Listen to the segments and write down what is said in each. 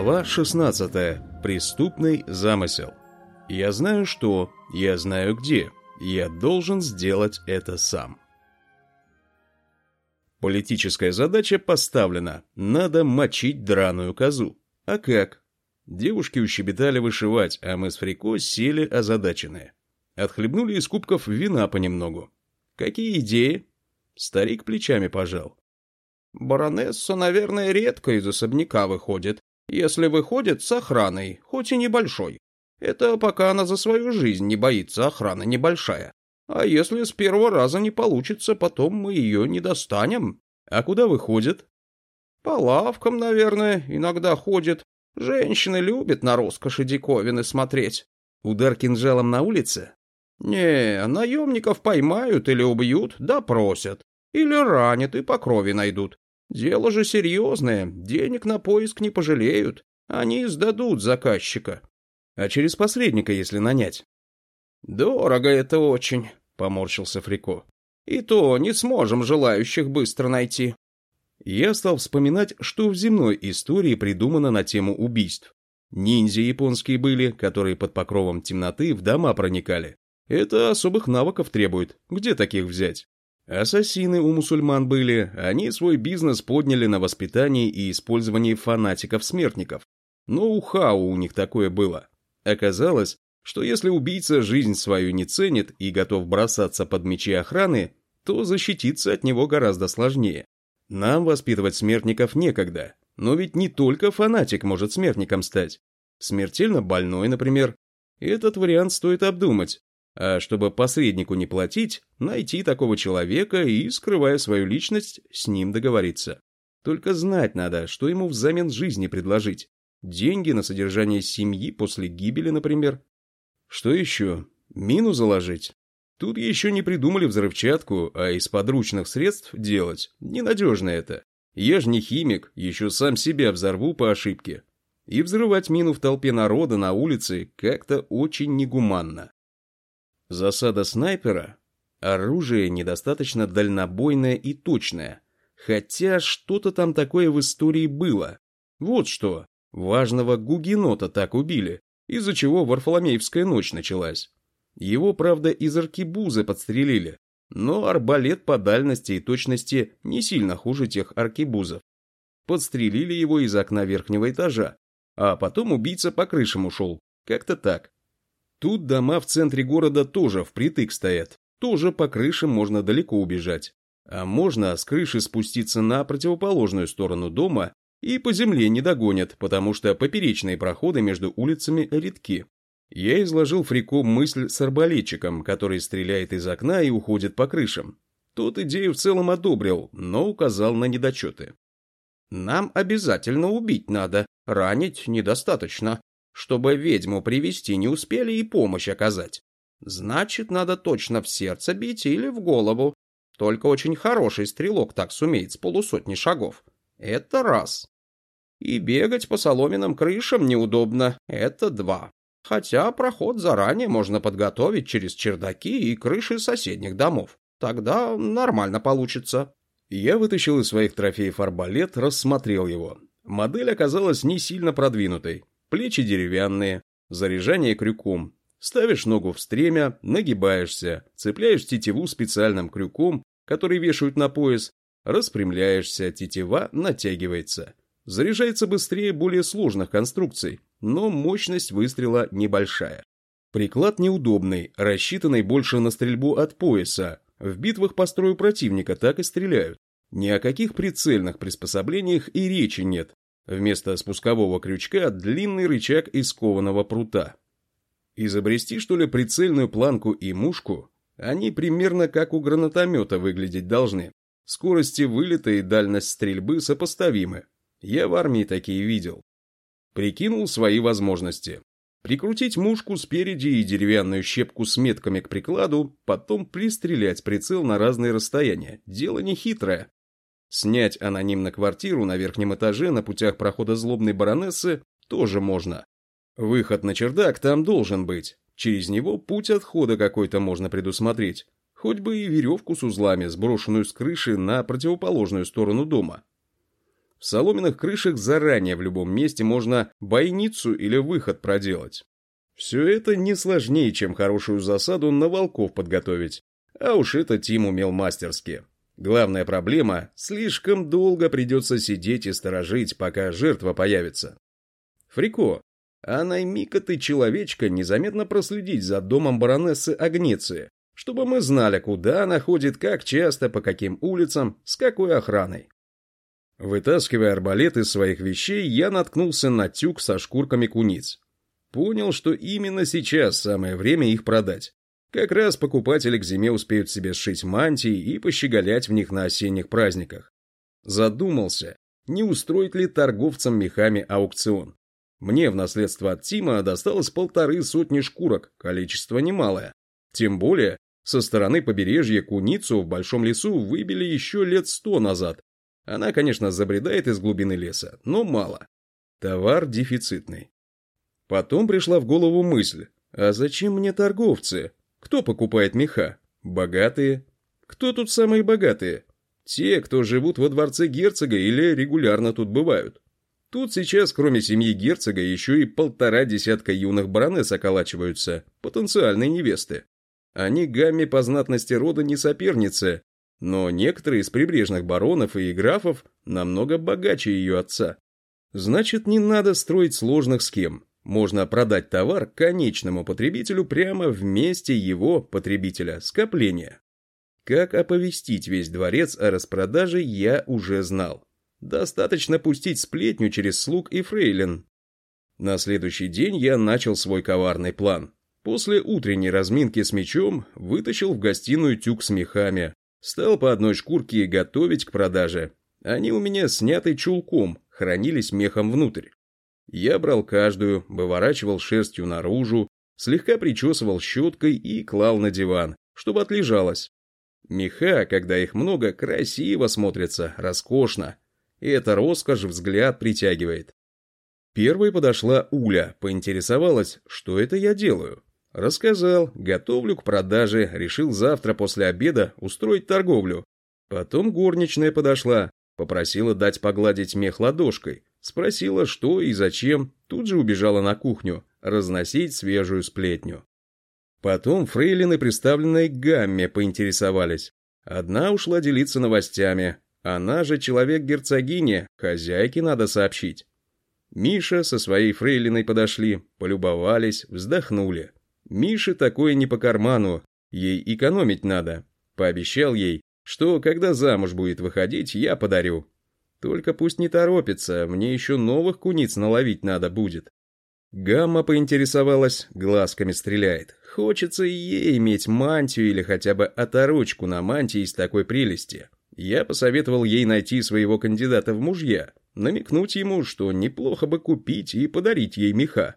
Глава 16. Преступный замысел. Я знаю что, я знаю где. Я должен сделать это сам. Политическая задача поставлена. Надо мочить драную козу. А как? Девушки ущебетали вышивать, а мы с Фрико сели озадаченные. Отхлебнули из кубков вина понемногу. Какие идеи? Старик плечами пожал. Баронесса, наверное, редко из особняка выходит. Если выходит с охраной, хоть и небольшой. Это пока она за свою жизнь не боится, охрана небольшая. А если с первого раза не получится, потом мы ее не достанем. А куда выходит? По лавкам, наверное, иногда ходит. Женщины любят на роскоши диковины смотреть. Удар кинжалом на улице? Не, наемников поймают или убьют, допросят. Или ранят и по крови найдут. Дело же серьезное, денег на поиск не пожалеют. Они сдадут заказчика. А через посредника, если нанять? Дорого это очень, поморщился Фрико. И то не сможем желающих быстро найти. Я стал вспоминать, что в земной истории придумано на тему убийств. Ниндзя японские были, которые под покровом темноты в дома проникали. Это особых навыков требует. Где таких взять? Ассасины у мусульман были, они свой бизнес подняли на воспитании и использовании фанатиков-смертников. Но у Хау у них такое было. Оказалось, что если убийца жизнь свою не ценит и готов бросаться под мечи охраны, то защититься от него гораздо сложнее. Нам воспитывать смертников некогда, но ведь не только фанатик может смертником стать. Смертельно больной, например. Этот вариант стоит обдумать, а чтобы посреднику не платить, найти такого человека и, скрывая свою личность, с ним договориться. Только знать надо, что ему взамен жизни предложить. Деньги на содержание семьи после гибели, например. Что еще? Мину заложить? Тут еще не придумали взрывчатку, а из подручных средств делать. Ненадежно это. Я же не химик, еще сам себя взорву по ошибке. И взрывать мину в толпе народа на улице как-то очень негуманно. Засада снайпера – оружие недостаточно дальнобойное и точное. Хотя что-то там такое в истории было. Вот что, важного гугенота так убили, из-за чего Варфоломеевская ночь началась. Его, правда, из аркибузы подстрелили, но арбалет по дальности и точности не сильно хуже тех аркибузов. Подстрелили его из окна верхнего этажа, а потом убийца по крышам ушел. Как-то так. Тут дома в центре города тоже впритык стоят. Тоже по крышам можно далеко убежать. А можно с крыши спуститься на противоположную сторону дома и по земле не догонят, потому что поперечные проходы между улицами редки. Я изложил Фрико мысль с арбалетчиком, который стреляет из окна и уходит по крышам. Тот идею в целом одобрил, но указал на недочеты. «Нам обязательно убить надо, ранить недостаточно. Чтобы ведьму привести не успели и помощь оказать. Значит, надо точно в сердце бить или в голову. Только очень хороший стрелок так сумеет с полусотни шагов. Это раз. И бегать по соломенным крышам неудобно. Это два. Хотя проход заранее можно подготовить через чердаки и крыши соседних домов. Тогда нормально получится. Я вытащил из своих трофеев арбалет, рассмотрел его. Модель оказалась не сильно продвинутой. Плечи деревянные, заряжание крюком. Ставишь ногу в стремя, нагибаешься, цепляешь тетиву специальным крюком, который вешают на пояс, распрямляешься, тетива натягивается. Заряжается быстрее более сложных конструкций, но мощность выстрела небольшая. Приклад неудобный, рассчитанный больше на стрельбу от пояса. В битвах по строю противника так и стреляют. Ни о каких прицельных приспособлениях и речи нет. Вместо спускового крючка длинный рычаг из кованого прута. Изобрести, что ли, прицельную планку и мушку? Они примерно как у гранатомета выглядеть должны. Скорости вылета и дальность стрельбы сопоставимы. Я в армии такие видел. Прикинул свои возможности. Прикрутить мушку спереди и деревянную щепку с метками к прикладу, потом пристрелять прицел на разные расстояния. Дело не хитрое. Снять анонимно квартиру на верхнем этаже на путях прохода злобной баронессы тоже можно. Выход на чердак там должен быть. Через него путь отхода какой-то можно предусмотреть. Хоть бы и веревку с узлами, сброшенную с крыши на противоположную сторону дома. В соломенных крышах заранее в любом месте можно бойницу или выход проделать. Все это не сложнее, чем хорошую засаду на волков подготовить. А уж это Тим умел мастерски. Главная проблема – слишком долго придется сидеть и сторожить, пока жертва появится. Фрико, а найми-ка ты человечка незаметно проследить за домом баронессы Агнеции, чтобы мы знали, куда она ходит, как часто, по каким улицам, с какой охраной. Вытаскивая арбалет из своих вещей, я наткнулся на тюк со шкурками куниц. Понял, что именно сейчас самое время их продать. Как раз покупатели к зиме успеют себе сшить мантии и пощеголять в них на осенних праздниках. Задумался, не устроить ли торговцам мехами аукцион. Мне в наследство от Тима досталось полторы сотни шкурок, количество немалое. Тем более, со стороны побережья куницу в большом лесу выбили еще лет сто назад. Она, конечно, забредает из глубины леса, но мало. Товар дефицитный. Потом пришла в голову мысль, а зачем мне торговцы? Кто покупает меха? Богатые. Кто тут самые богатые? Те, кто живут во дворце герцога или регулярно тут бывают. Тут сейчас, кроме семьи герцога, еще и полтора десятка юных баронесс околачиваются, потенциальные невесты. Они гамме по знатности рода не соперницы, но некоторые из прибрежных баронов и графов намного богаче ее отца. Значит, не надо строить сложных схем. Можно продать товар конечному потребителю прямо в месте его, потребителя, скопления. Как оповестить весь дворец о распродаже, я уже знал. Достаточно пустить сплетню через слуг и фрейлин. На следующий день я начал свой коварный план. После утренней разминки с мечом вытащил в гостиную тюк с мехами. Стал по одной шкурке готовить к продаже. Они у меня сняты чулком, хранились мехом внутрь. Я брал каждую, выворачивал шерстью наружу, слегка причесывал щеткой и клал на диван, чтобы отлежалась. Меха, когда их много, красиво смотрятся, роскошно. И эта роскошь взгляд притягивает. Первой подошла Уля, поинтересовалась, что это я делаю. Рассказал, готовлю к продаже, решил завтра после обеда устроить торговлю. Потом горничная подошла, попросила дать погладить мех ладошкой, Спросила, что и зачем, тут же убежала на кухню, разносить свежую сплетню. Потом фрейлины, представленные Гамме, поинтересовались. Одна ушла делиться новостями, она же человек герцогини, хозяйке надо сообщить. Миша со своей фрейлиной подошли, полюбовались, вздохнули. Мише такое не по карману, ей экономить надо. Пообещал ей, что когда замуж будет выходить, я подарю. Только пусть не торопится, мне еще новых куниц наловить надо будет. Гамма поинтересовалась, глазками стреляет. Хочется и ей иметь мантию или хотя бы оторочку на мантии из такой прелести. Я посоветовал ей найти своего кандидата в мужья, намекнуть ему, что неплохо бы купить и подарить ей меха.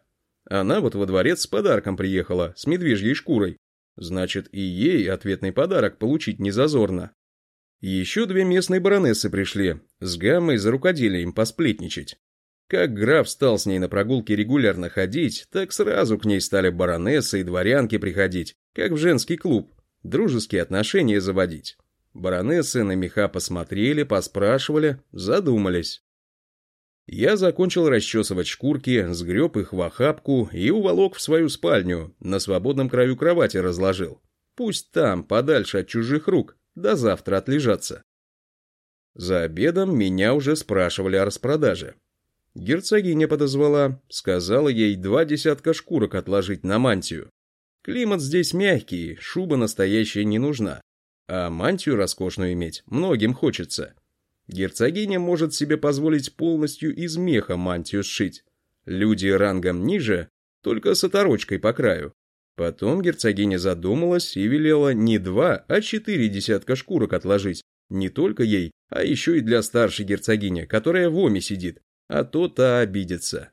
Она вот во дворец с подарком приехала, с медвежьей шкурой. Значит, и ей ответный подарок получить не зазорно. Еще две местные баронессы пришли, с гаммой за рукоделием посплетничать. Как граф стал с ней на прогулке регулярно ходить, так сразу к ней стали баронессы и дворянки приходить, как в женский клуб, дружеские отношения заводить. Баронессы на меха посмотрели, поспрашивали, задумались. Я закончил расчесывать шкурки, сгреб их в охапку и уволок в свою спальню, на свободном краю кровати разложил. Пусть там, подальше от чужих рук, до завтра отлежаться. За обедом меня уже спрашивали о распродаже. Герцогиня подозвала, сказала ей два десятка шкурок отложить на мантию. Климат здесь мягкий, шуба настоящая не нужна. А мантию роскошную иметь многим хочется. Герцогиня может себе позволить полностью из меха мантию сшить. Люди рангом ниже, только с оторочкой по краю. Потом герцогиня задумалась и велела не два, а четыре десятка шкурок отложить. Не только ей, а еще и для старшей герцогини, которая в оме сидит, а то та обидится.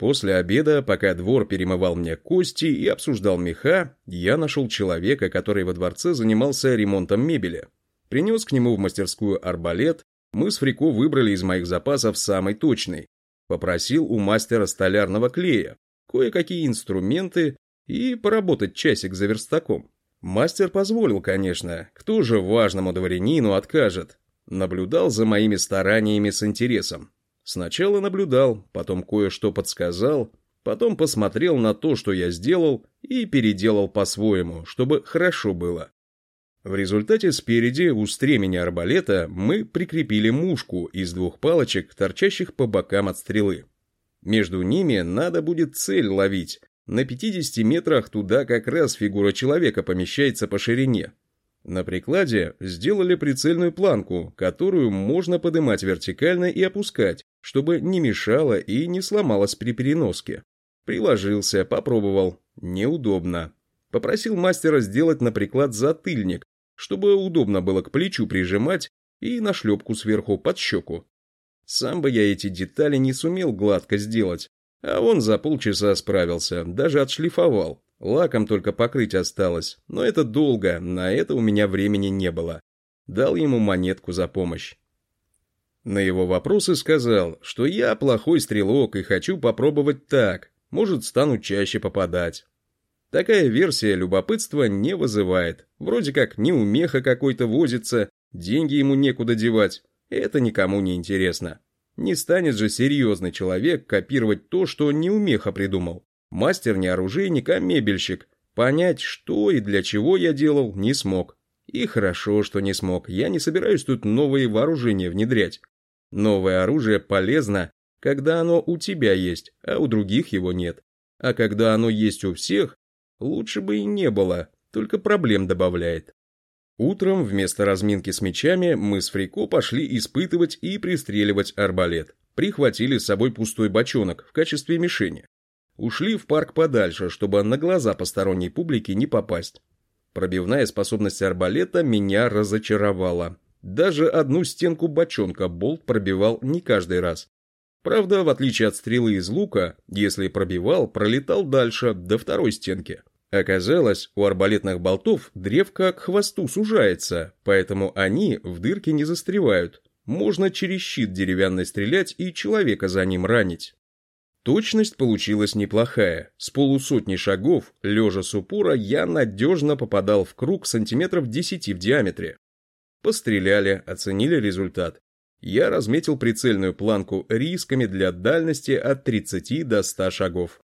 После обеда, пока двор перемывал мне кости и обсуждал меха, я нашел человека, который во дворце занимался ремонтом мебели. Принес к нему в мастерскую арбалет, мы с Фрико выбрали из моих запасов самый точный. Попросил у мастера столярного клея, кое-какие инструменты и поработать часик за верстаком. Мастер позволил, конечно, кто же важному дворянину откажет. Наблюдал за моими стараниями с интересом. Сначала наблюдал, потом кое-что подсказал, потом посмотрел на то, что я сделал, и переделал по-своему, чтобы хорошо было. В результате спереди у стремени арбалета мы прикрепили мушку из двух палочек, торчащих по бокам от стрелы. Между ними надо будет цель ловить. На 50 метрах туда как раз фигура человека помещается по ширине. На прикладе сделали прицельную планку, которую можно поднимать вертикально и опускать, чтобы не мешало и не сломалось при переноске. Приложился, попробовал. Неудобно. Попросил мастера сделать на приклад затыльник, чтобы удобно было к плечу прижимать и на шлепку сверху под щеку. Сам бы я эти детали не сумел гладко сделать, а он за полчаса справился, даже отшлифовал. Лаком только покрыть осталось, но это долго, на это у меня времени не было. Дал ему монетку за помощь. На его вопросы сказал, что я плохой стрелок и хочу попробовать так, может, стану чаще попадать. Такая версия любопытства не вызывает. Вроде как неумеха какой-то возится, деньги ему некуда девать. Это никому не интересно. Не станет же серьезный человек копировать то, что неумеха придумал. Мастер не оружейник, а мебельщик. Понять, что и для чего я делал, не смог. И хорошо, что не смог. Я не собираюсь тут новые вооружения внедрять. Новое оружие полезно, когда оно у тебя есть, а у других его нет. А когда оно есть у всех, Лучше бы и не было, только проблем добавляет. Утром вместо разминки с мечами мы с Фрико пошли испытывать и пристреливать арбалет. Прихватили с собой пустой бочонок в качестве мишени. Ушли в парк подальше, чтобы на глаза посторонней публики не попасть. Пробивная способность арбалета меня разочаровала. Даже одну стенку бочонка болт пробивал не каждый раз. Правда, в отличие от стрелы из лука, если пробивал, пролетал дальше, до второй стенки. Оказалось, у арбалетных болтов древко к хвосту сужается, поэтому они в дырке не застревают. Можно через щит деревянный стрелять и человека за ним ранить. Точность получилась неплохая. С полусотни шагов, лежа с упора, я надежно попадал в круг сантиметров 10 в диаметре. Постреляли, оценили результат. Я разметил прицельную планку рисками для дальности от 30 до 100 шагов.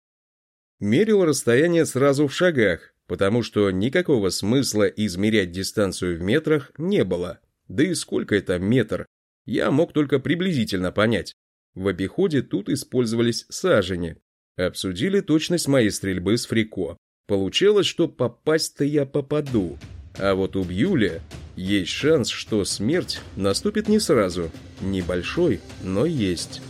Мерил расстояние сразу в шагах, потому что никакого смысла измерять дистанцию в метрах не было. Да и сколько это метр? Я мог только приблизительно понять. В обиходе тут использовались сажени. Обсудили точность моей стрельбы с Фрико. Получалось, что попасть-то я попаду. А вот убью ли, есть шанс, что смерть наступит не сразу. Небольшой, но есть.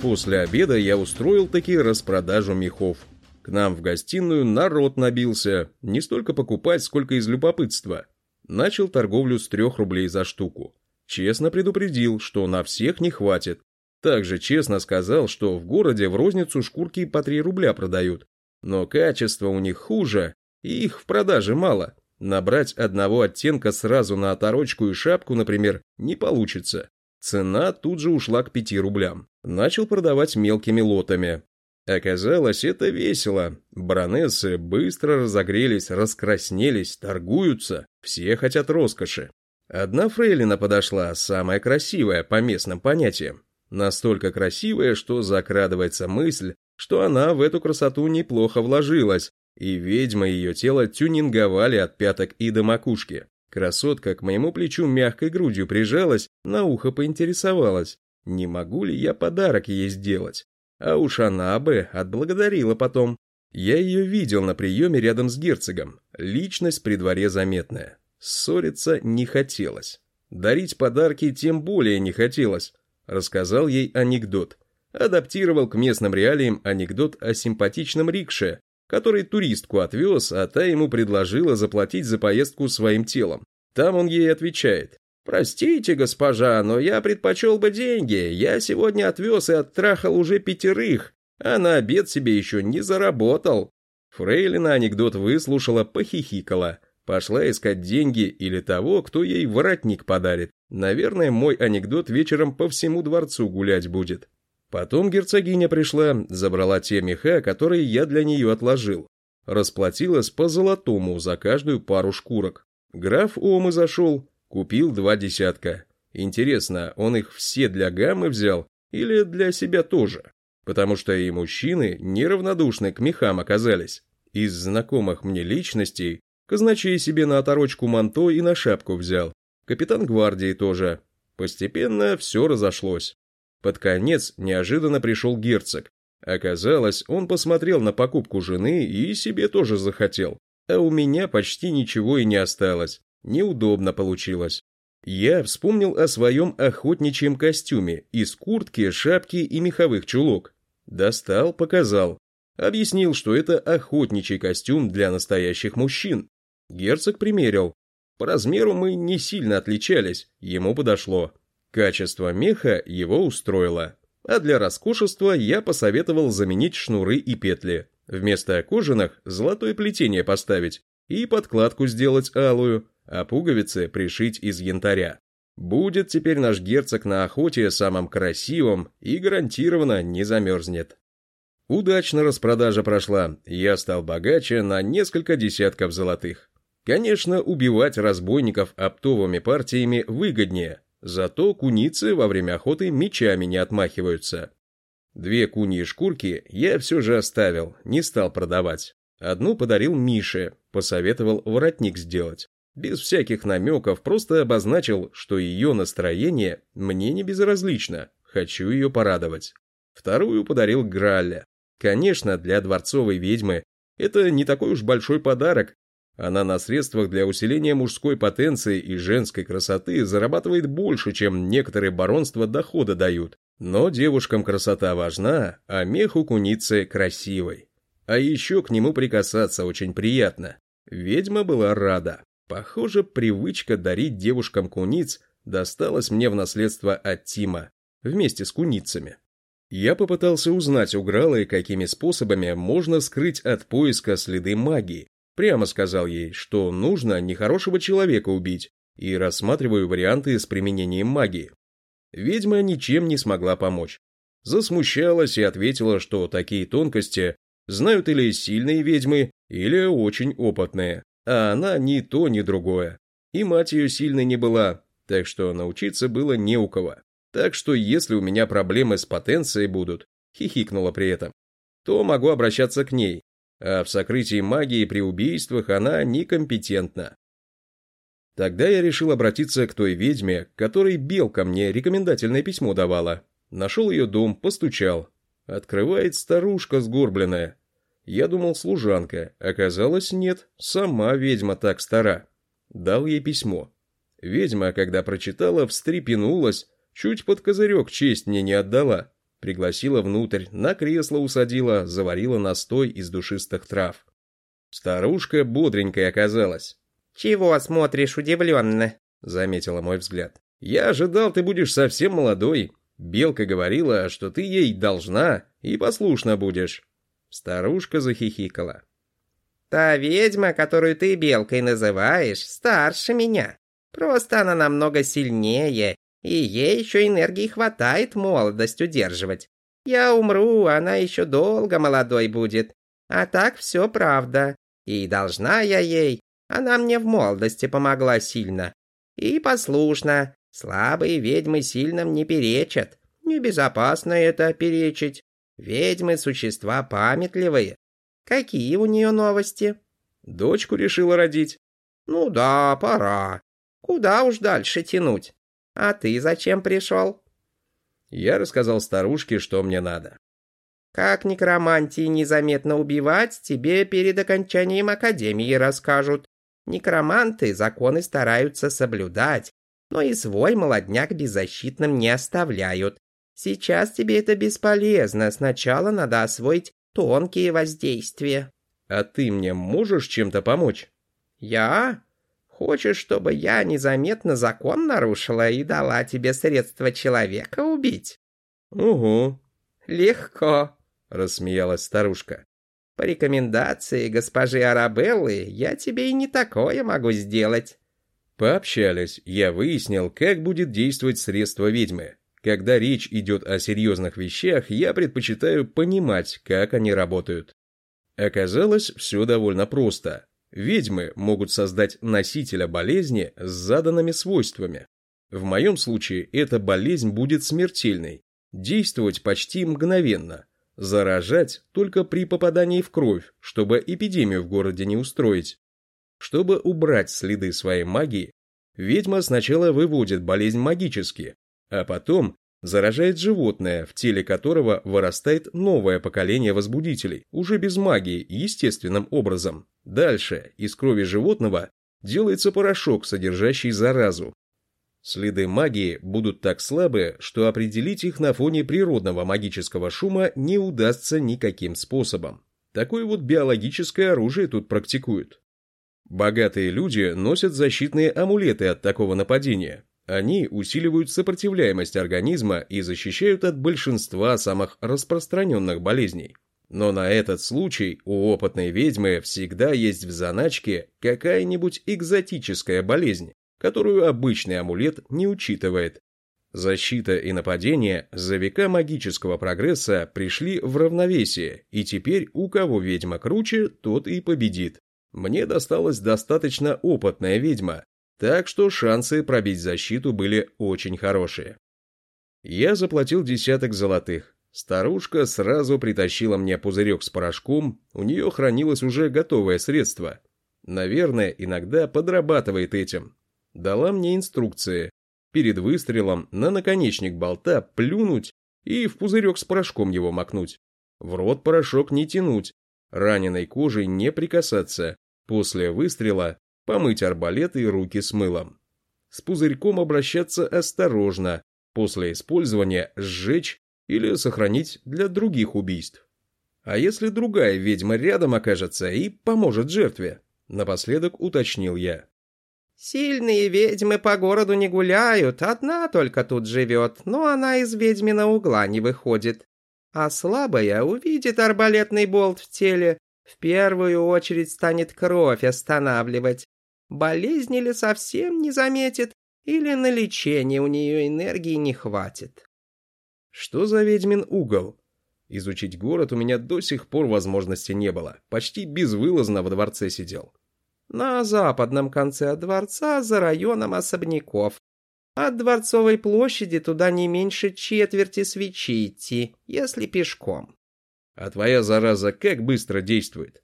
После обеда я устроил таки распродажу мехов. К нам в гостиную народ набился, не столько покупать, сколько из любопытства. Начал торговлю с трех рублей за штуку. Честно предупредил, что на всех не хватит. Также честно сказал, что в городе в розницу шкурки по 3 рубля продают. Но качество у них хуже, и их в продаже мало. Набрать одного оттенка сразу на оторочку и шапку, например, не получится. Цена тут же ушла к 5 рублям начал продавать мелкими лотами. Оказалось, это весело. Баронессы быстро разогрелись, раскраснелись, торгуются, все хотят роскоши. Одна фрейлина подошла, самая красивая по местным понятиям. Настолько красивая, что закрадывается мысль, что она в эту красоту неплохо вложилась, и ведьмы ее тело тюнинговали от пяток и до макушки. Красотка к моему плечу мягкой грудью прижалась, на ухо поинтересовалась. Не могу ли я подарок ей сделать? А уж она бы отблагодарила потом. Я ее видел на приеме рядом с герцогом. Личность при дворе заметная. Ссориться не хотелось. Дарить подарки тем более не хотелось. Рассказал ей анекдот. Адаптировал к местным реалиям анекдот о симпатичном рикше, который туристку отвез, а та ему предложила заплатить за поездку своим телом. Там он ей отвечает. «Простите, госпожа, но я предпочел бы деньги. Я сегодня отвез и оттрахал уже пятерых, а на обед себе еще не заработал». Фрейлина анекдот выслушала, похихикала. Пошла искать деньги или того, кто ей воротник подарит. Наверное, мой анекдот вечером по всему дворцу гулять будет. Потом герцогиня пришла, забрала те меха, которые я для нее отложил. Расплатилась по золотому за каждую пару шкурок. Граф Омы зашел, купил два десятка. Интересно, он их все для гаммы взял или для себя тоже? Потому что и мужчины неравнодушны к мехам оказались. Из знакомых мне личностей казначей себе на оторочку манто и на шапку взял. Капитан гвардии тоже. Постепенно все разошлось. Под конец неожиданно пришел герцог. Оказалось, он посмотрел на покупку жены и себе тоже захотел. А у меня почти ничего и не осталось. Неудобно получилось. Я вспомнил о своем охотничьем костюме из куртки, шапки и меховых чулок. Достал, показал. Объяснил, что это охотничий костюм для настоящих мужчин. Герцог примерил. По размеру мы не сильно отличались, ему подошло. Качество меха его устроило. А для роскошества я посоветовал заменить шнуры и петли. Вместо кожаных золотое плетение поставить и подкладку сделать алую, а пуговицы пришить из янтаря. Будет теперь наш герцог на охоте самым красивым и гарантированно не замерзнет. Удачно распродажа прошла, я стал богаче на несколько десятков золотых. Конечно, убивать разбойников оптовыми партиями выгоднее, зато куницы во время охоты мечами не отмахиваются. Две куньи шкурки я все же оставил, не стал продавать. Одну подарил Мише, посоветовал воротник сделать. Без всяких намеков просто обозначил, что ее настроение мне не безразлично, хочу ее порадовать. Вторую подарил Гралле. Конечно, для дворцовой ведьмы это не такой уж большой подарок, она на средствах для усиления мужской потенции и женской красоты зарабатывает больше, чем некоторые баронства дохода дают. Но девушкам красота важна, а мех у куницы красивый. А еще к нему прикасаться очень приятно. Ведьма была рада. Похоже, привычка дарить девушкам куниц досталась мне в наследство от Тима, вместе с куницами. Я попытался узнать у Гралы, какими способами можно скрыть от поиска следы магии, Прямо сказал ей, что нужно нехорошего человека убить, и рассматриваю варианты с применением магии. Ведьма ничем не смогла помочь. Засмущалась и ответила, что такие тонкости знают или сильные ведьмы, или очень опытные, а она ни то, ни другое. И мать ее сильной не была, так что научиться было не у кого. Так что если у меня проблемы с потенцией будут, хихикнула при этом, то могу обращаться к ней, а в сокрытии магии при убийствах она некомпетентна. Тогда я решил обратиться к той ведьме, которой Белка мне рекомендательное письмо давала. Нашел ее дом, постучал. Открывает старушка сгорбленная. Я думал, служанка. Оказалось, нет, сама ведьма так стара. Дал ей письмо. Ведьма, когда прочитала, встрепенулась, чуть под козырек честь мне не отдала. Пригласила внутрь, на кресло усадила, заварила настой из душистых трав. Старушка бодренькая оказалась. «Чего смотришь удивленно?» — заметила мой взгляд. «Я ожидал, ты будешь совсем молодой. Белка говорила, что ты ей должна и послушна будешь». Старушка захихикала. «Та ведьма, которую ты Белкой называешь, старше меня. Просто она намного сильнее и ей еще энергии хватает молодость удерживать. Я умру, она еще долго молодой будет. А так все правда. И должна я ей. Она мне в молодости помогла сильно. И послушно. Слабые ведьмы сильным не перечат. Небезопасно это перечить. Ведьмы – существа памятливые. Какие у нее новости? Дочку решила родить. Ну да, пора. Куда уж дальше тянуть? А ты зачем пришел?» Я рассказал старушке, что мне надо. «Как некромантии незаметно убивать, тебе перед окончанием академии расскажут. Некроманты законы стараются соблюдать, но и свой молодняк беззащитным не оставляют. Сейчас тебе это бесполезно, сначала надо освоить тонкие воздействия». «А ты мне можешь чем-то помочь?» «Я? Хочешь, чтобы я незаметно закон нарушила и дала тебе средства человека убить?» «Угу». «Легко», — рассмеялась старушка. «По рекомендации госпожи Арабеллы я тебе и не такое могу сделать». Пообщались, я выяснил, как будет действовать средство ведьмы. Когда речь идет о серьезных вещах, я предпочитаю понимать, как они работают. Оказалось, все довольно просто. Ведьмы могут создать носителя болезни с заданными свойствами. В моем случае эта болезнь будет смертельной, действовать почти мгновенно, заражать только при попадании в кровь, чтобы эпидемию в городе не устроить. Чтобы убрать следы своей магии, ведьма сначала выводит болезнь магически, а потом заражает животное, в теле которого вырастает новое поколение возбудителей, уже без магии, естественным образом. Дальше из крови животного делается порошок, содержащий заразу. Следы магии будут так слабы, что определить их на фоне природного магического шума не удастся никаким способом. Такое вот биологическое оружие тут практикуют. Богатые люди носят защитные амулеты от такого нападения, они усиливают сопротивляемость организма и защищают от большинства самых распространенных болезней. Но на этот случай у опытной ведьмы всегда есть в заначке какая-нибудь экзотическая болезнь, которую обычный амулет не учитывает. Защита и нападение за века магического прогресса пришли в равновесие, и теперь у кого ведьма круче, тот и победит. Мне досталась достаточно опытная ведьма, так что шансы пробить защиту были очень хорошие. Я заплатил десяток золотых. Старушка сразу притащила мне пузырек с порошком, у нее хранилось уже готовое средство. Наверное, иногда подрабатывает этим. Дала мне инструкции. Перед выстрелом на наконечник болта плюнуть и в пузырек с порошком его макнуть. В рот порошок не тянуть, раненой кожей не прикасаться. После выстрела помыть арбалет и руки с мылом. С пузырьком обращаться осторожно, после использования сжечь или сохранить для других убийств. А если другая ведьма рядом окажется и поможет жертве? Напоследок уточнил я. Сильные ведьмы по городу не гуляют, одна только тут живет, но она из ведьмина угла не выходит. А слабая увидит арбалетный болт в теле, в первую очередь станет кровь останавливать, Болезни ли совсем не заметит, или на лечение у нее энергии не хватит. Что за ведьмин угол? Изучить город у меня до сих пор возможности не было. Почти безвылазно в дворце сидел. На западном конце дворца, за районом особняков. От Дворцовой площади туда не меньше четверти свечи идти, если пешком. А твоя зараза как быстро действует?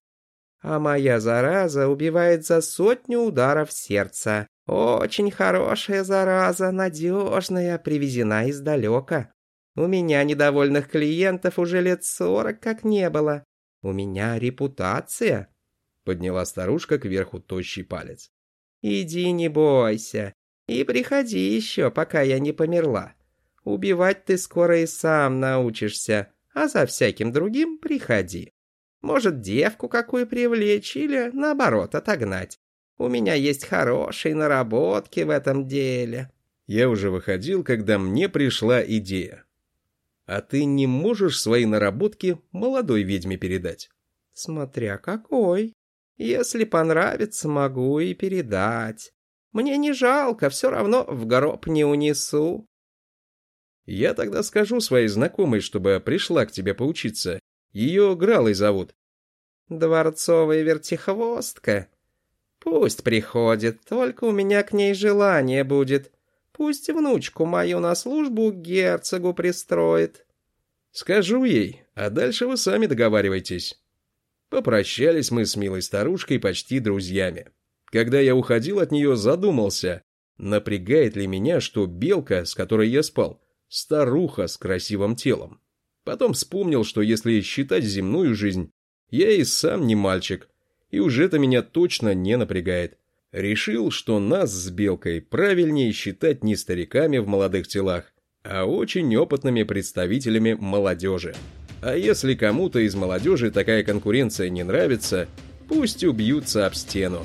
А моя зараза убивает за сотню ударов сердца. Очень хорошая зараза, надежная, привезена издалека. У меня недовольных клиентов уже лет сорок как не было. У меня репутация. Подняла старушка кверху тощий палец. Иди, не бойся. И приходи еще, пока я не померла. Убивать ты скоро и сам научишься, а за всяким другим приходи. Может, девку какую привлечь или, наоборот, отогнать. У меня есть хорошие наработки в этом деле». Я уже выходил, когда мне пришла идея. «А ты не можешь свои наработки молодой ведьме передать?» «Смотря какой. Если понравится, могу и передать. Мне не жалко, все равно в гроб не унесу». «Я тогда скажу своей знакомой, чтобы пришла к тебе поучиться, ее Гралой зовут. Дворцовая вертихвостка. Пусть приходит, только у меня к ней желание будет. Пусть внучку мою на службу герцогу пристроит. Скажу ей, а дальше вы сами договаривайтесь. Попрощались мы с милой старушкой почти друзьями. Когда я уходил от нее, задумался, напрягает ли меня, что белка, с которой я спал, старуха с красивым телом. Потом вспомнил, что если считать земную жизнь, я и сам не мальчик, и уже это меня точно не напрягает. Решил, что нас с Белкой правильнее считать не стариками в молодых телах, а очень опытными представителями молодежи. А если кому-то из молодежи такая конкуренция не нравится, пусть убьются об стену.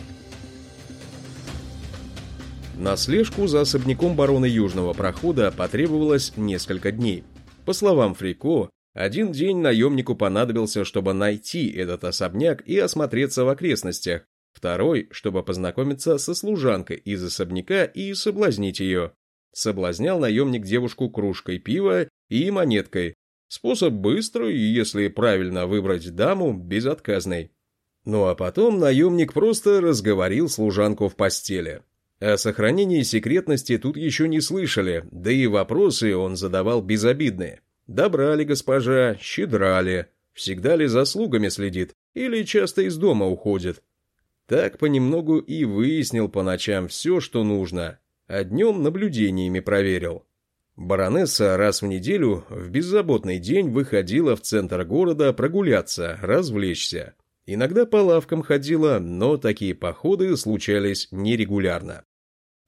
На слежку за особняком барона Южного прохода потребовалось несколько дней. По словам Фрико, один день наемнику понадобился, чтобы найти этот особняк и осмотреться в окрестностях, второй, чтобы познакомиться со служанкой из особняка и соблазнить ее. Соблазнял наемник девушку кружкой пива и монеткой. Способ быстрый если правильно выбрать даму, безотказный. Ну а потом наемник просто разговорил служанку в постели. О сохранении секретности тут еще не слышали, да и вопросы он задавал безобидные. Добра ли госпожа, щедра ли, всегда ли за слугами следит, или часто из дома уходит. Так понемногу и выяснил по ночам все, что нужно, а днем наблюдениями проверил. Баронесса раз в неделю в беззаботный день выходила в центр города прогуляться, развлечься. Иногда по лавкам ходила, но такие походы случались нерегулярно.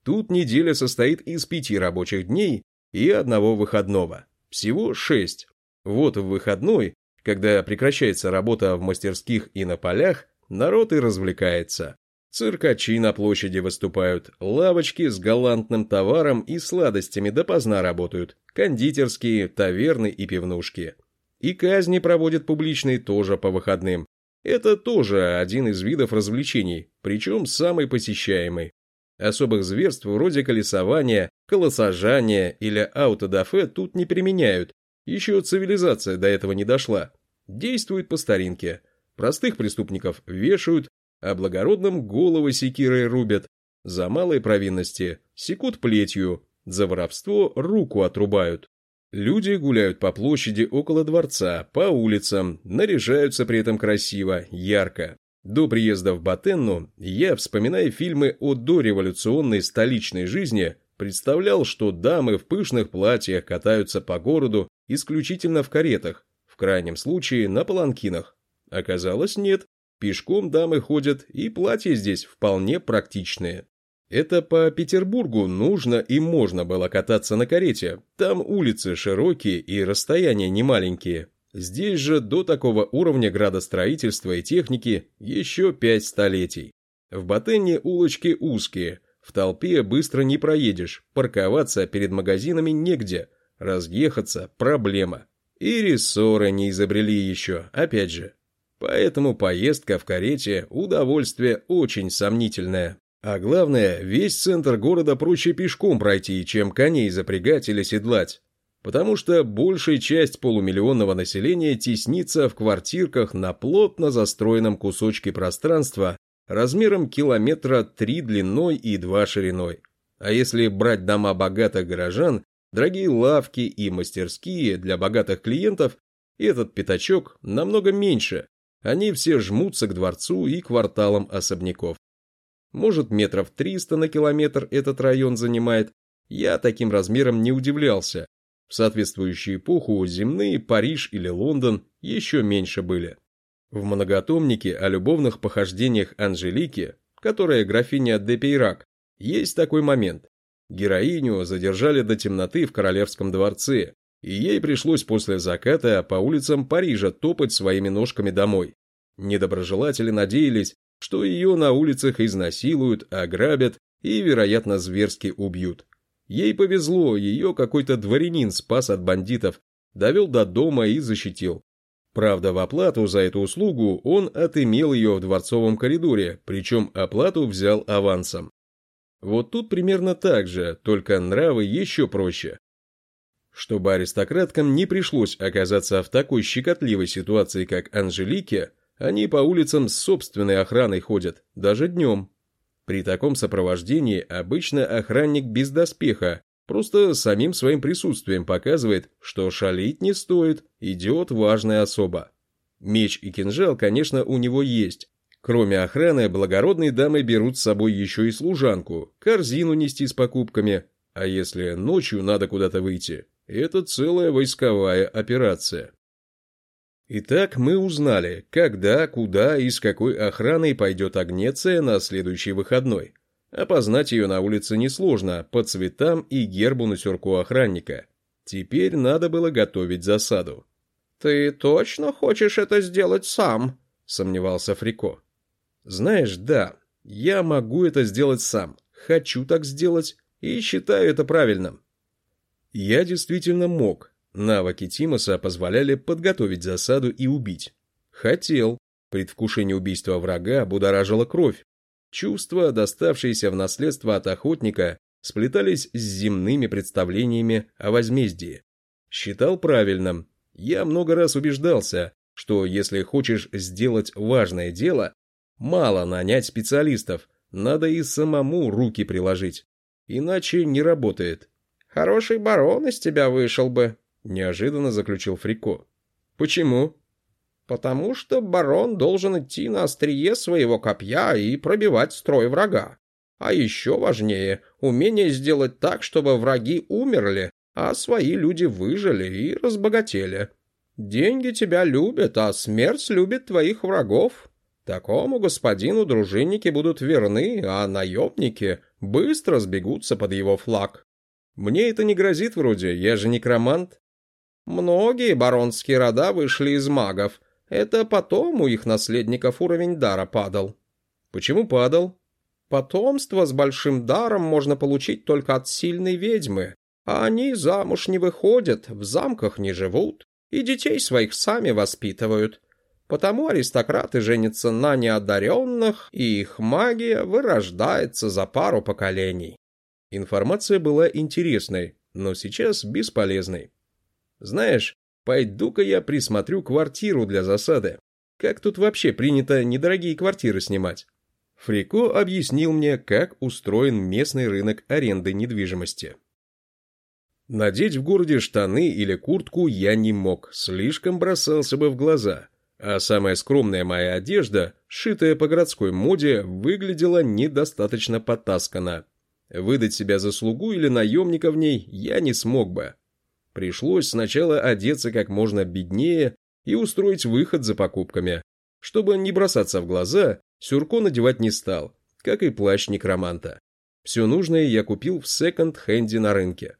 Тут неделя состоит из пяти рабочих дней и одного выходного. Всего шесть. Вот в выходной, когда прекращается работа в мастерских и на полях, народ и развлекается. Циркачи на площади выступают, лавочки с галантным товаром и сладостями допоздна работают, кондитерские, таверны и пивнушки. И казни проводят публичные тоже по выходным, это тоже один из видов развлечений, причем самый посещаемый. Особых зверств вроде колесования, колосажания или аутодафе тут не применяют. Еще цивилизация до этого не дошла. Действует по старинке. Простых преступников вешают, а благородным головы секирой рубят. За малые провинности секут плетью, за воровство руку отрубают. Люди гуляют по площади около дворца, по улицам, наряжаются при этом красиво, ярко. До приезда в Батенну я, вспоминая фильмы о дореволюционной столичной жизни, представлял, что дамы в пышных платьях катаются по городу исключительно в каретах, в крайнем случае на паланкинах. Оказалось, нет. Пешком дамы ходят, и платья здесь вполне практичные. Это по Петербургу нужно и можно было кататься на карете. Там улицы широкие и расстояния немаленькие. Здесь же до такого уровня градостроительства и техники еще пять столетий. В Батенне улочки узкие, в толпе быстро не проедешь, парковаться перед магазинами негде, разъехаться – проблема. И рессоры не изобрели еще, опять же. Поэтому поездка в карете – удовольствие очень сомнительное. А главное, весь центр города проще пешком пройти, чем коней запрягать или седлать. Потому что большая часть полумиллионного населения теснится в квартирках на плотно застроенном кусочке пространства размером километра три длиной и два шириной. А если брать дома богатых горожан, дорогие лавки и мастерские для богатых клиентов, этот пятачок намного меньше. Они все жмутся к дворцу и кварталам особняков. Может, метров 300 на километр этот район занимает. Я таким размером не удивлялся. В соответствующую эпоху земные Париж или Лондон еще меньше были. В многотомнике о любовных похождениях Анжелики, которая графиня де есть такой момент. Героиню задержали до темноты в королевском дворце, и ей пришлось после заката по улицам Парижа топать своими ножками домой. Недоброжелатели надеялись, что ее на улицах изнасилуют, ограбят и, вероятно, зверски убьют. Ей повезло, ее какой-то дворянин спас от бандитов, довел до дома и защитил. Правда, в оплату за эту услугу он отымел ее в дворцовом коридоре, причем оплату взял авансом. Вот тут примерно так же, только нравы еще проще. Чтобы аристократкам не пришлось оказаться в такой щекотливой ситуации, как Анжелике, они по улицам с собственной охраной ходят, даже днем. При таком сопровождении обычно охранник без доспеха, просто самим своим присутствием показывает, что шалить не стоит, идет важная особа. Меч и кинжал, конечно, у него есть. Кроме охраны, благородные дамы берут с собой еще и служанку, корзину нести с покупками, а если ночью надо куда-то выйти, это целая войсковая операция. Итак, мы узнали, когда, куда и с какой охраной пойдет Агнеция на следующий выходной. Опознать ее на улице несложно, по цветам и гербу на сюрку охранника. Теперь надо было готовить засаду. «Ты точно хочешь это сделать сам?» – сомневался Фрико. «Знаешь, да, я могу это сделать сам, хочу так сделать и считаю это правильным». Я действительно мог, Навыки Тимоса позволяли подготовить засаду и убить. Хотел. Предвкушение убийства врага будоражило кровь. Чувства, доставшиеся в наследство от охотника, сплетались с земными представлениями о возмездии. Считал правильным. Я много раз убеждался, что если хочешь сделать важное дело, Мало нанять специалистов, надо и самому руки приложить. Иначе не работает. «Хороший барон из тебя вышел бы», — неожиданно заключил Фрико. «Почему?» «Потому что барон должен идти на острие своего копья и пробивать строй врага. А еще важнее — умение сделать так, чтобы враги умерли, а свои люди выжили и разбогатели. Деньги тебя любят, а смерть любит твоих врагов. Такому господину дружинники будут верны, а наемники быстро сбегутся под его флаг. Мне это не грозит вроде, я же некромант. Многие баронские рода вышли из магов. Это потом у их наследников уровень дара падал. Почему падал? Потомство с большим даром можно получить только от сильной ведьмы, а они замуж не выходят, в замках не живут и детей своих сами воспитывают. Потому аристократы женятся на неодаренных, и их магия вырождается за пару поколений. Информация была интересной, но сейчас бесполезной. Знаешь, пойду-ка я присмотрю квартиру для засады. Как тут вообще принято недорогие квартиры снимать? Фрико объяснил мне, как устроен местный рынок аренды недвижимости. Надеть в городе штаны или куртку я не мог, слишком бросался бы в глаза. А самая скромная моя одежда, сшитая по городской моде, выглядела недостаточно потасканно. Выдать себя за слугу или наемника в ней я не смог бы. Пришлось сначала одеться как можно беднее и устроить выход за покупками. Чтобы не бросаться в глаза, Сюрко надевать не стал, как и плащ некроманта. Все нужное я купил в секонд-хенде на рынке.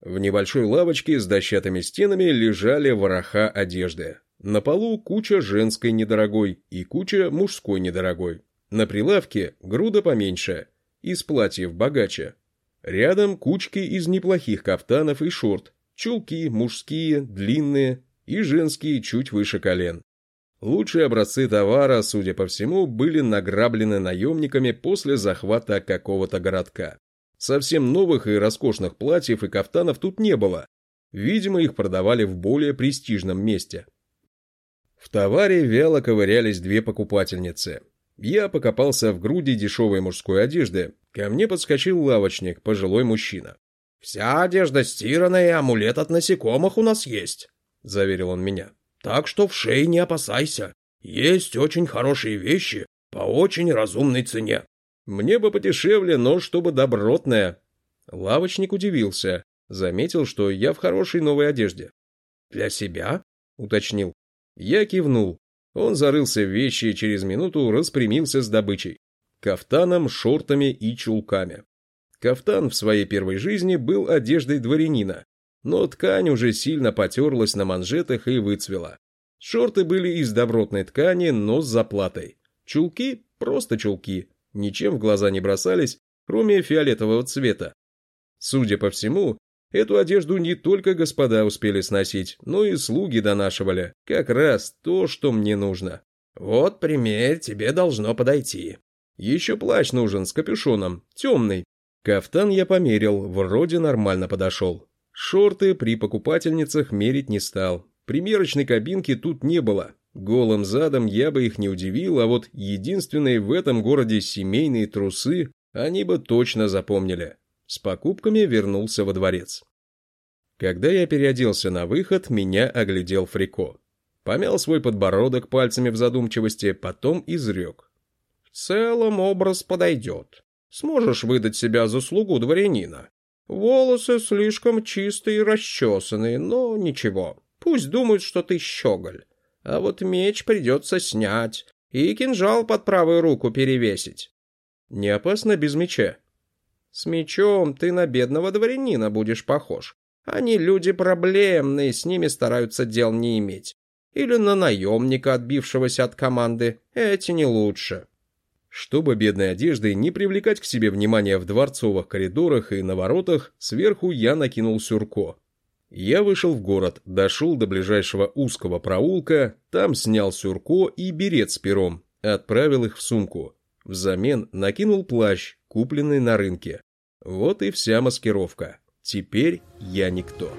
В небольшой лавочке с дощатыми стенами лежали вороха одежды. На полу куча женской недорогой и куча мужской недорогой. На прилавке груда поменьше, из платьев богаче. Рядом кучки из неплохих кафтанов и шорт, чулки мужские, длинные и женские чуть выше колен. Лучшие образцы товара, судя по всему, были награблены наемниками после захвата какого-то городка. Совсем новых и роскошных платьев и кафтанов тут не было. Видимо, их продавали в более престижном месте. В товаре вяло ковырялись две покупательницы. Я покопался в груди дешевой мужской одежды. Ко мне подскочил лавочник, пожилой мужчина. «Вся одежда стиранная и амулет от насекомых у нас есть», — заверил он меня. Так что в шее не опасайся. Есть очень хорошие вещи по очень разумной цене. Мне бы подешевле, но чтобы добротное. Лавочник удивился. Заметил, что я в хорошей новой одежде. «Для себя?» — уточнил. Я кивнул. Он зарылся в вещи и через минуту распрямился с добычей. Кафтаном, шортами и чулками. Кафтан в своей первой жизни был одеждой дворянина, но ткань уже сильно потерлась на манжетах и выцвела. Шорты были из добротной ткани, но с заплатой. Чулки – просто чулки, ничем в глаза не бросались, кроме фиолетового цвета. Судя по всему, эту одежду не только господа успели сносить, но и слуги донашивали. Как раз то, что мне нужно. Вот пример тебе должно подойти. Еще плащ нужен с капюшоном, темный. Кафтан я померил, вроде нормально подошел. Шорты при покупательницах мерить не стал. Примерочной кабинки тут не было. Голым задом я бы их не удивил, а вот единственные в этом городе семейные трусы они бы точно запомнили. С покупками вернулся во дворец. Когда я переоделся на выход, меня оглядел Фрико. Помял свой подбородок пальцами в задумчивости, потом изрек. «В целом образ подойдет. Сможешь выдать себя за слугу дворянина. Волосы слишком чистые и расчесанные, но ничего. Пусть думают, что ты щеголь. А вот меч придется снять и кинжал под правую руку перевесить. Не опасно без меча? С мечом ты на бедного дворянина будешь похож. Они люди проблемные, с ними стараются дел не иметь. Или на наемника, отбившегося от команды. Эти не лучше. Чтобы бедной одеждой не привлекать к себе внимания в дворцовых коридорах и на воротах, сверху я накинул сюрко. Я вышел в город, дошел до ближайшего узкого проулка, там снял сюрко и берет с пером, отправил их в сумку. Взамен накинул плащ, купленный на рынке. Вот и вся маскировка. Теперь я никто.